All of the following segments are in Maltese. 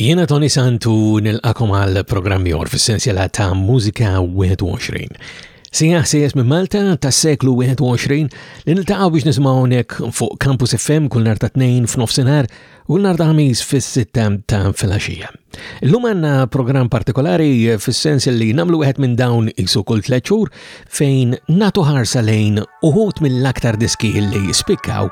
Jiena Tony Santu nilqakom għal programm jor fis-sensiela ta' Mużika 21. Sija sejjes minn Malta tas-seklu 21 li niltaqgħu biex nisimgħu hawnhekk fuq Campus FM kull nhar ta' tnejn f'nofsinhar u nhar ta' ħamis fis-sitta ta' filgħaxija. Illum għandna programm partikolari fis-sens li nagħmlu wieħed minn dawn isu kull tliet xhur fejn nagħtu ħarsa lejn uħud mill-aktar diski li spikkaw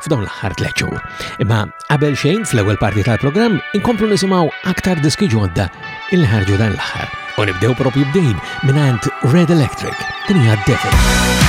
f'dawn l-aħħar tliet xhur. Imma qabel xejn fl-ewwel parti tal-programm inkomplu nisimgħu aktar diski ġodda il ħarġu dan l-aħħar. U nibdew propju bdejn mingħand Red Electric, din hija Devil.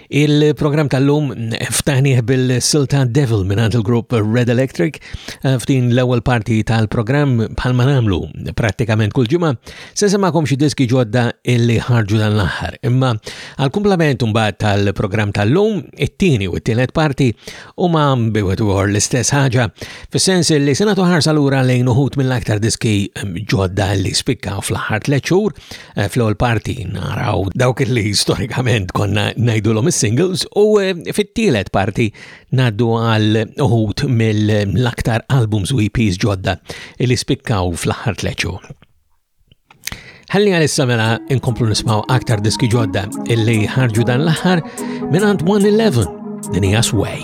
Il-program tal-lum ftaħnieh bil-Silta Devil minant il-grupp Red Electric eh, f'din l-ewwel parti tal-program bħalma nagħmlu prattikament kull ġimgħa se semakom xi diski ġodda illi ħarġu dan l-aħħar. Imma għall-kumplament mbagħad tal-program tal-lum, it-tieni u t-tielet parti huma biwet uħor l-istess ħaġa fis-sens li se nagħtu ħarsa lura lejn uħud mill-aktar diski eh, ġodda li spikkaw fl-aħħar tliet xhur Eh, fl-ewwel parti naraw dawk li storikament konna ngħidulhom is-singles u eh, fit-tielet parti ngħaddu għal uħud mill-aktar albums u EPs ġodda li spikkaw fl-aħħar tleċu. Ħalli għalissa mela inkomplu nismaw aktar diski ġodda illi ħarġu dan l-aħħar minn għand 111 din hija Sway.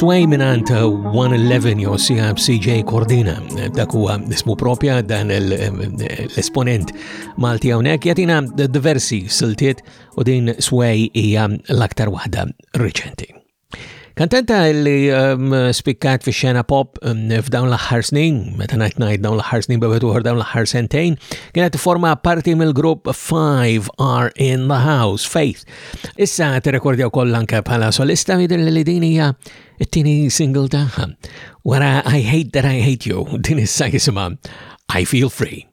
Sway minant 111 jew sija CJ Cordina dak huwa nismu propja dan l-esponent Malti hawnhekk jagħtina diversi siltiet u din Sway hija l-aktar waħda riċenti. Kantanta li um, spikkat fi xena pop um, f'dawn l-aħħar snin, meta ngħid ngħid dawn l-aħħar snin bebet uħor dawn l-aħħar sentejn, kienet forma parti mill-grupp 5 are in the house, Faith. Issa tirrekordja wkoll anke bħala solista jidher li din hija t-tieni single tagħha. Wara I Hate That I Hate You, din issa jisimha I Feel Free.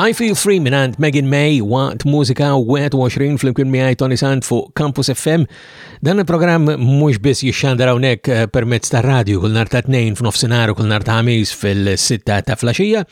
I Feel Free minant Megan May waqt mużika 21 fl-imkien miħaj Tony Sant fuq Campus FM. Dan il-programm mux biss jixxandar hawnhekk eh, permezz ta' radio kull nar ta' tnejn f'nofsinhar u kull nar ta' ħamis fil-sitta ta' flaxija,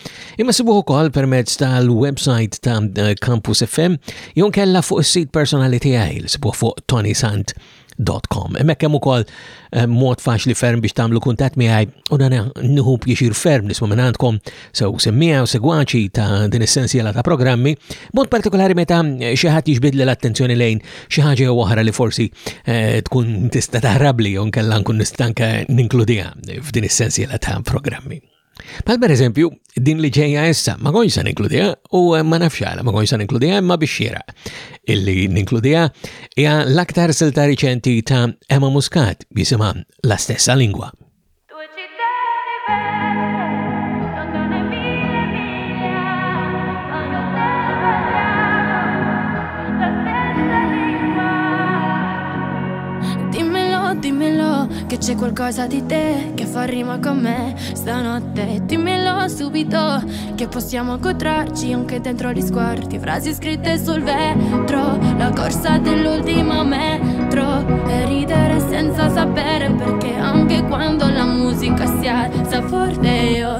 imma sibuh ukoll permezz tal-website ta' eh, Campus FM jew kella fuq is-sit personali tiegħi li sibuh fuq Tony Sant. www.nexxinfitness.com. Hemmhekk hemm ukoll eh, mod faċli ferm biex tagħmlu kuntatt miegħi u dan nieħu pjaċir ferm nisma' minn għandkom sew semmija u segwaċi ta' din is-sensiela ta' programmi, mod partikolari meta eh, xi ħadd jiġbidli l-attenzjoni lejn xi ħaġa jew oħra li forsi eh, tkun tista' taħrabli jew nkella nkun nistanka ninkludiha f'din is-sensiela ta' programmi. Pal per eżempju, din li ġejja issa ma konx se ninkludiha u ma nafx għala ma konx se ninkludiha imma biex xira. Illi ninkludiha hija l-aktar silta riċenti ta' Emma Muscat jisimha la stessa lingwa. che c'è qualcosa di te che fa rima con me stanotte. Dimmelo subito che possiamo incontrarci anche dentro gli sguardi. Frasi scritte sul vetro, la corsa dell'ultimo metro. E ridere senza sapere perché anche quando la musica si alza forte io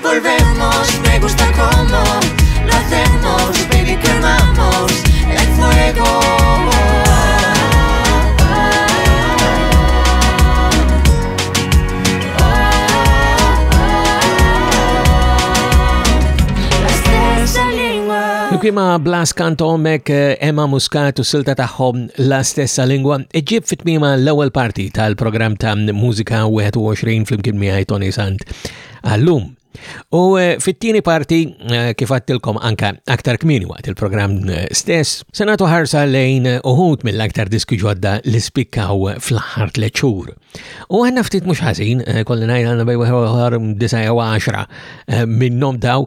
Volvemos, me gusta como lo hacemos, baby, quemamos el fuego. Flimkien Blas Kanto mek eh, Emma Muscat u silta tagħhom la stessa lingwa iġib fit-tmima l-ewwel parti tal-programm ta' Mużika 21 flimkien miegħi Tony Sant. għallum. U eh, fit-tieni parti eh, kif għattilkom anka aktar kmini waqt il-programm eh, stess, se nagħtu ħarsa lejn uħut mill-aktar diski ġodda li spikkaw fl-aħħar tliet xhur. U għandna ftit mhux ħażin, kolli ngħid għandna bej ħor 9 minnhom daw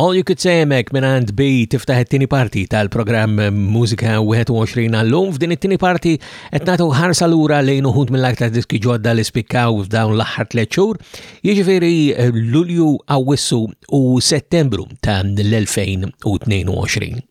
All You Could Say Mek minant bi tiftaħ it-tini parti tal-programm Musika 21 għallum. F'din it-tini parti etnatu ħarsa lura lejn uħud mill-aktar diski ġodda li spikkaw f'dawn l-aħħar tliet xhur, jiġifieri Lulju, Awwissu u Settembru ta' l-2022.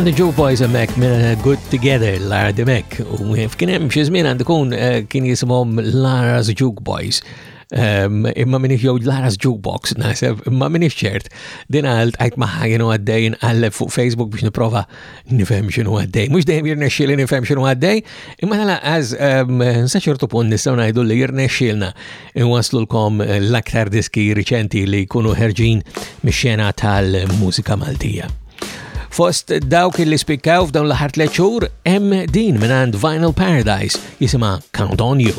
Għandi Joe Boys emmek minn eh, Good Together l-ara dimek u f'kien hemm xi żmien għandikun eh, kien jisimhom Lara's Juke Boys. Ehm, imma minni jow l-aras jukebox, nasib, imma minni ċert. Din għalt għajt maħħa jenu għaddejn għalle fuq Facebook biex niprofa nifem xinu għaddej. Mux dejjem jirnexxi li nifem xinu għaddej, imma għala għaz ehm, saċertu pun nistaw najdu li jirnexxilna nwaslu l-kom l-aktar diski riċenti li kunu ħerġin mix-xena tal-mużika Maltija. Fost dawk li spikkaw f'dawn l-ħar tleċur, hemm din minn Vinyl Paradise jisima Count on You.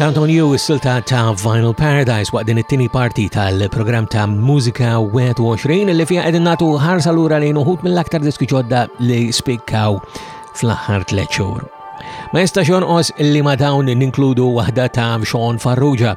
Count on You s-silta ta' Vinyl Paradise waqt din it-tieni parti tal-programm ta' Mużika 21 li fiha qegħdin nagħtu ħarsa lura lejn uħud mill-aktar diski ġodda li spikkaw fl-aħħar tliet xhur. Ma jistax jonqos li ma dawn ninkludu waħda ta' Sean Farrugia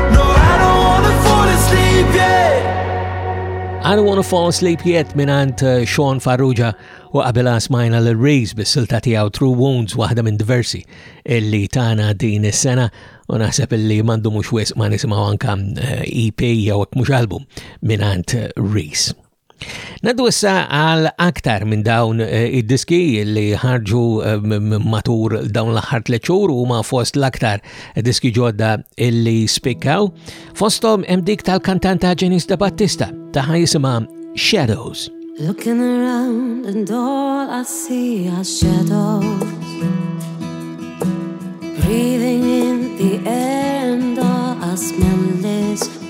I don't wanna fall asleep yet minant uh, Sean Farrugia u qabela smajna l-Rays bis-silta tiegħu True Wounds waħda minn diversi illi tana din is-sena u naħseb illi mandu mhux wisq ma nisimgħu anka uh, EP jew mhux album minant uh, Rays. Naddu issa għal aktar minn dawn eh, id-diski li ħarġu eh, matur dawn l-aħħar tliet xhur huma fost l-aktar diski ġodda illi spikkaw. Fosthom hemm dik tal-kantanta Janis De Battista taħħa jisimha Shadows. Looking around and all I see are shadows Breathing in the air and all I smell is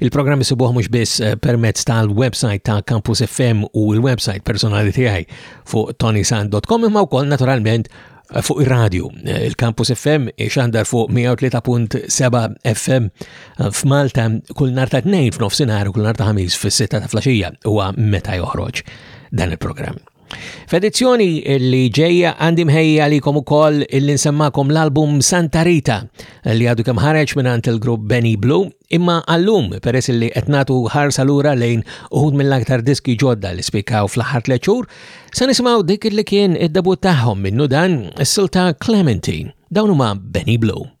Il-programm isibuh mhux biss eh, permezz tal-website ta' Campus FM u l-website personali tiegħi fuq tonisan.com imma wkoll naturalment eh, fuq ir-radju. Eh, Il-Campus FM xandar fuq 103.7 FM f'Malta kull nar ta' tnejn f'nofsinhar u kull nar ta' ħamis fis-sitta ta' flaxija huwa meta joħroġ dan il-programm. F'edizzjoni li ġejja għandi mħejja għalikom ukoll illi nsemmakom l-album Santa Rita li għadu kemm ħareġ mingħand il-grupp Benny Blue imma għallum peress li qed nagħtu ħarsa lura lejn uħud mill-aktar diski ġodda li spikaw fl-aħħar tliet xhur se nisimgħu dik li kien id-debut tagħhom minnu dan is-silta Clementine dawn huma Benny Blue.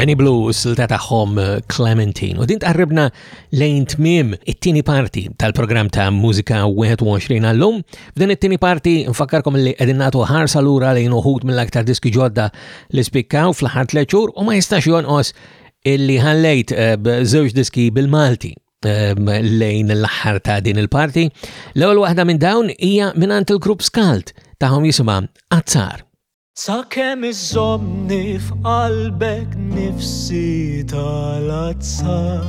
Benny Blue u s-silta tagħhom eh, Clementine. U din tqarribna lejn tmiem it-tieni parti tal-programm ta' Mużika 21 għallum. F'din it-tieni parti nfakkarkom li qegħdin nagħtu ħarsa lura lejn uħud mill-aktar diski ġodda li spikkaw fl-aħħar tliet xhur u ma jistax jonqos illi ħallejt eh, b'żewġ diski bil-Malti Ehm, lejn l-aħħar ta' din il-parti. L-ewwel waħda minn dawn hija mingħand il-grupp Skalt tagħhom jisimha Azzar. Sakemm iżomni f'qalbek nifsi tal-azzar.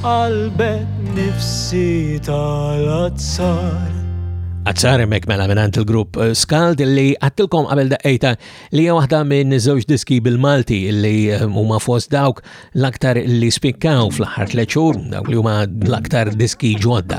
Qalbet nifsi tal-azzar. Azzar hemmhekk mela mingħand il-grupp eh, Skald li għattilkom qabel daqejta li hija waħda minn żewġ diski bil-Malti li eh, huma fost dawk l-aktar li spikkaw fl-aħħar tliet xhur dawk li huma l-aktar diski ġodda.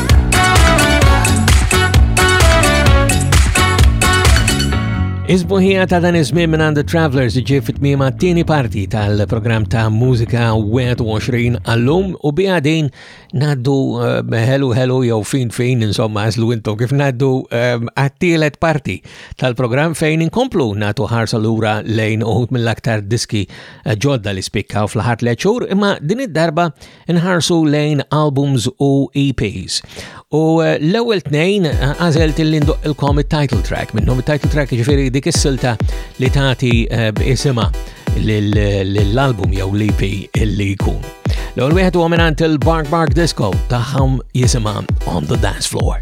Isbuħija ta' dan iż-żmien minn għand Travelers ġie fit-tmiema t-tieni parti tal-programm ta' Mużika 21 għallum u biha din ngħaddu ħelu eh, ħelu jew fin fin insomma għażlu intom kif ngħaddu eh, għat-tielet parti tal-programm fejn inkomplu nagħtu ħarsa lura lejn uħud mill-aktar diski eh, ġodda li spikkaw fl-ħadd leċur imma din id-darba nħarsu lejn albums u EPs. U eh, l-ewwel tnejn eh, għażelt li ndoqqilkom it-title track minnhom it-title track ġifieri dik is-silta li tagħti eh, b'isimha l-album jew l-EP illi jkun. L-ewwel wieħed huwa minn il-Bark Bark Disco tagħhom jisimha On the Dance Floor.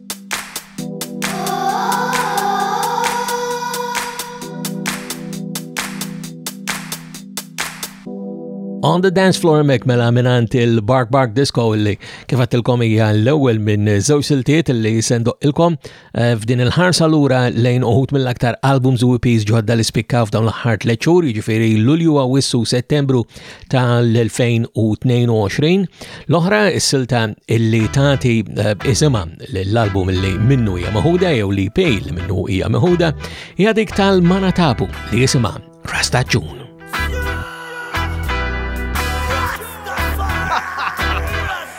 On the Dance Floor mek mela minant il-Bark Bark Disco illi kifat il-kom hija l-ewwel minn żewġ siltiet illi sendoq ilkom eh, f'din il-ħarsa lura lejn uħut mill-aktar albums u EPs ġodda li spikkaw f'dawn l-aħħar tliet xhur, jiġifieri Lulju, Awwissu, Settembru tal-2022. L-oħra s-silta illi tagħti eh, isimha l-album li minnu hija meħuda jew li pej li minnu hija meħuda hija dik tal-Manatapu li jisimha Rastaċun.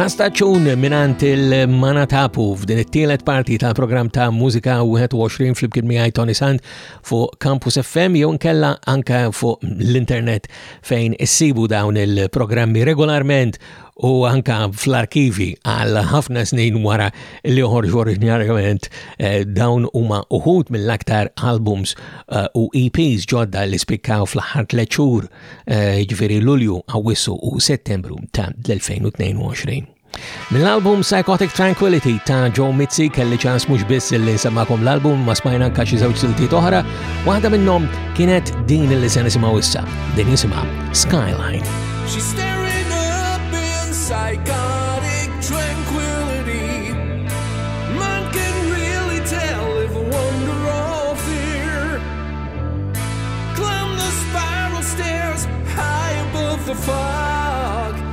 Rastaċun minant il-Manatapu f'din it-tielet parti ta' program ta' Musika 21 fl-ibkien miħaj Tony Sand fuq Campus FM jew nkella anka fuq l-internet fejn issibu dawn il-programmi regolarment u anka fl-arkivi għal ħafna snin wara li joħorġu oriġinarjament eh, dawn huma uħud mill-aktar albums eh, u EPs ġodda li spikkaw fl-aħħar tliet xhur eh, ġifieri Lulju, Awwissu u Settembru ta' l-2022. Mill-album Psychotic Tranquility ta' Joe Mizzi kelli ċans mhux biss li nsemmakom l-album ma smajna anka xi żewġ siltiet oħra, waħda minnhom kienet din li se nisimgħu issa, din jisimha Skyline. She's staring up in psychotic tranquility Man can really tell if wonder or fear Climb the spiral stairs high above the fire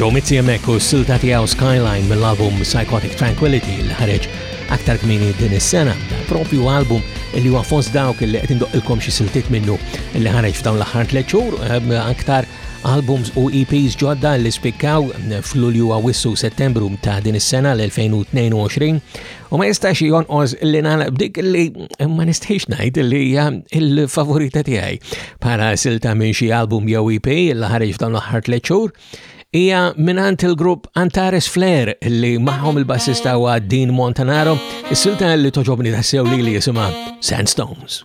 Joe Mitzi jemmek u s-silta tijaw Skyline mill-album Psychotic Tranquility li ħareġ aktar kmini din is-sena, propju album li huwa fost dawk li qed indoqqilkom xi siltiet minnu li ħareġ f'dawn l-aħħar tliet xhur ehm, aktar albums u EPs ġodda li spikkaw fl-Ulju Awissu Settembru ta' din is-sena l-2022 U ma jistax jonqos li nagħlaq b'dik li ma nistħiex ngħid li hija l-favorita tiegħi bħala silta minn xi album jew EP li ħareġ f'dan l-aħħar tliet xhur hija mingħand il-grupp Antares Flair li magħhom il-bassista huwa Dean Montanaro, is-silta li toġobni tassew li li jisimha Sandstones.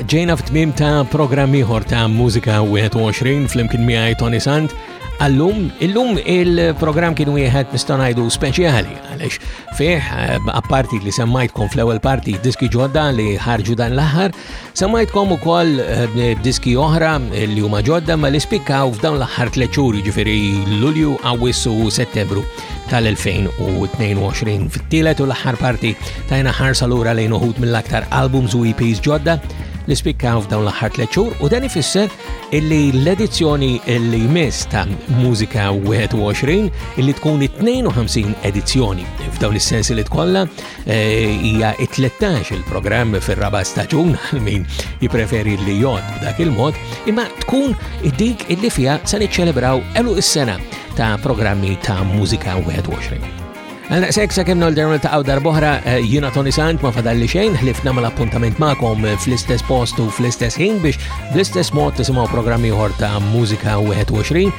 Ġejna f'tmiem ta' programm ieħor ta' Mużika 21 flimkien miegħi Tony Sant. Allum, illum il-programm kien wieħed nista' ngħidu speċjali għaliex fih eh, apparti li semmajtkom fl-ewwel parti diski ġodda li ħarġu dan l-aħħar, semmajtkom ukoll eh, diski oħra li huma ġodda ma li spikkaw f'dawn l-aħħar tliet xhur jiġifieri Lulju, Awwissu u Settembru. tal-2022. Fit-tielet u l-aħħar parti tajna ħarsa lura lejn uħud mill-aktar albums u EPs ġodda li spikkaw f'dawn l-aħħar tliet xhur u dan ifisser illi l-edizzjoni li jmiss ta' Mużika 21 illi tkun it-52 edizzjoni f'dawn is-sensi li tkollha hija it-13 il-programm fir-raba' staġun għal min jippreferi li jgħod b'dak il-mod, imma tkun dik illi fiha se niċċelebraw elu is-sena ta' programmi ta' mużika 21. Għal naqsek sa' kemm nolder niltaqgħu darbohra eh, jiena Tony Sant ma fadalli xejn ħlifna mal-appuntament magħkom eh, fl-istess post u fl-istess ħin biex bl-istess mod tisimgħu programmi ieħor ta' mużika 21